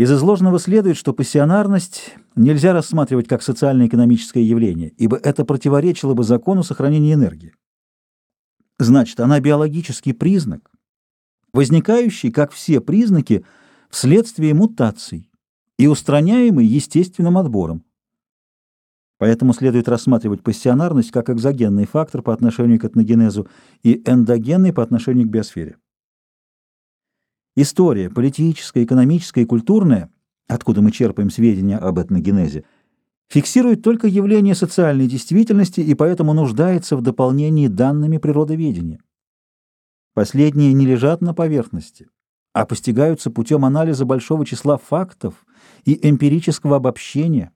Из изложенного следует, что пассионарность нельзя рассматривать как социально-экономическое явление, ибо это противоречило бы закону сохранения энергии. Значит, она биологический признак, возникающий, как все признаки, вследствие мутаций и устраняемый естественным отбором. Поэтому следует рассматривать пассионарность как экзогенный фактор по отношению к этногенезу и эндогенный по отношению к биосфере. История, политическая, экономическая и культурная, откуда мы черпаем сведения об этногенезе, фиксирует только явление социальной действительности и поэтому нуждается в дополнении данными природоведения. Последние не лежат на поверхности, а постигаются путем анализа большого числа фактов и эмпирического обобщения.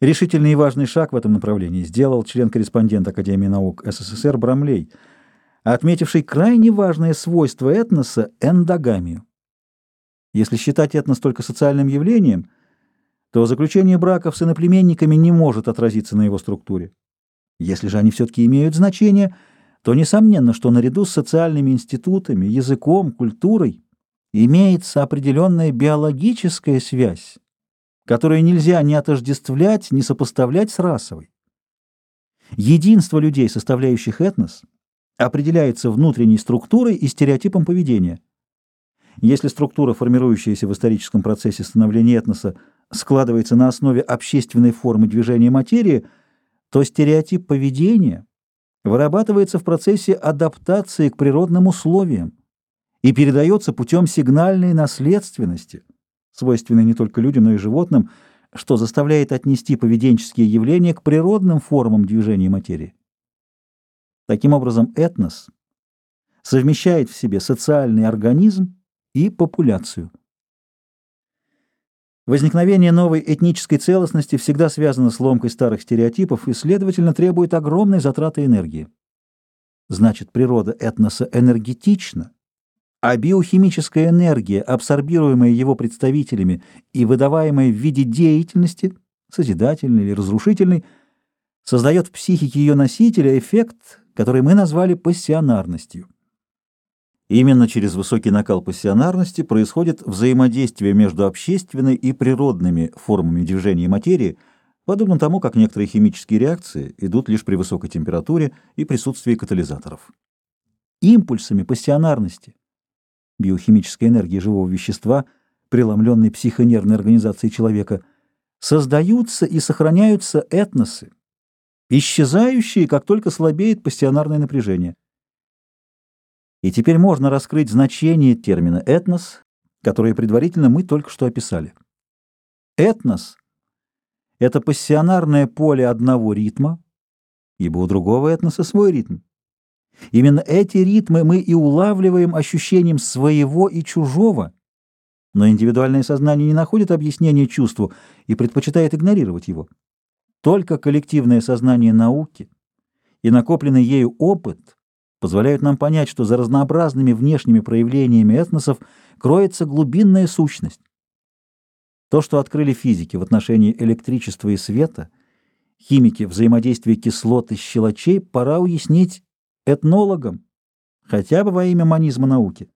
Решительный и важный шаг в этом направлении сделал член-корреспондент Академии наук СССР Брамлей – отметивший крайне важное свойство этноса – эндогамию. Если считать этнос только социальным явлением, то заключение браков с иноплеменниками не может отразиться на его структуре. Если же они все-таки имеют значение, то несомненно, что наряду с социальными институтами, языком, культурой имеется определенная биологическая связь, которую нельзя ни отождествлять, ни сопоставлять с расовой. Единство людей, составляющих этнос, определяется внутренней структурой и стереотипом поведения. Если структура, формирующаяся в историческом процессе становления этноса, складывается на основе общественной формы движения материи, то стереотип поведения вырабатывается в процессе адаптации к природным условиям и передается путем сигнальной наследственности, свойственной не только людям, но и животным, что заставляет отнести поведенческие явления к природным формам движения материи. Таким образом, этнос совмещает в себе социальный организм и популяцию. Возникновение новой этнической целостности всегда связано с ломкой старых стереотипов и, следовательно, требует огромной затраты энергии. Значит, природа этноса энергетична, а биохимическая энергия, абсорбируемая его представителями и выдаваемая в виде деятельности, созидательной или разрушительной, создает в психике ее носителя эффект, который мы назвали пассионарностью. Именно через высокий накал пассионарности происходит взаимодействие между общественной и природными формами движения материи, подобно тому, как некоторые химические реакции идут лишь при высокой температуре и присутствии катализаторов. Импульсами пассионарности, биохимической энергии живого вещества, преломленной психонервной организацией человека, создаются и сохраняются этносы, исчезающие, как только слабеет пассионарное напряжение. И теперь можно раскрыть значение термина «этнос», которое предварительно мы только что описали. Этнос — это пассионарное поле одного ритма, ибо у другого этноса свой ритм. Именно эти ритмы мы и улавливаем ощущением своего и чужого, но индивидуальное сознание не находит объяснения чувству и предпочитает игнорировать его. Только коллективное сознание науки и накопленный ею опыт позволяют нам понять, что за разнообразными внешними проявлениями этносов кроется глубинная сущность. То, что открыли физики в отношении электричества и света, химики взаимодействия кислот и щелочей, пора уяснить этнологам, хотя бы во имя манизма науки.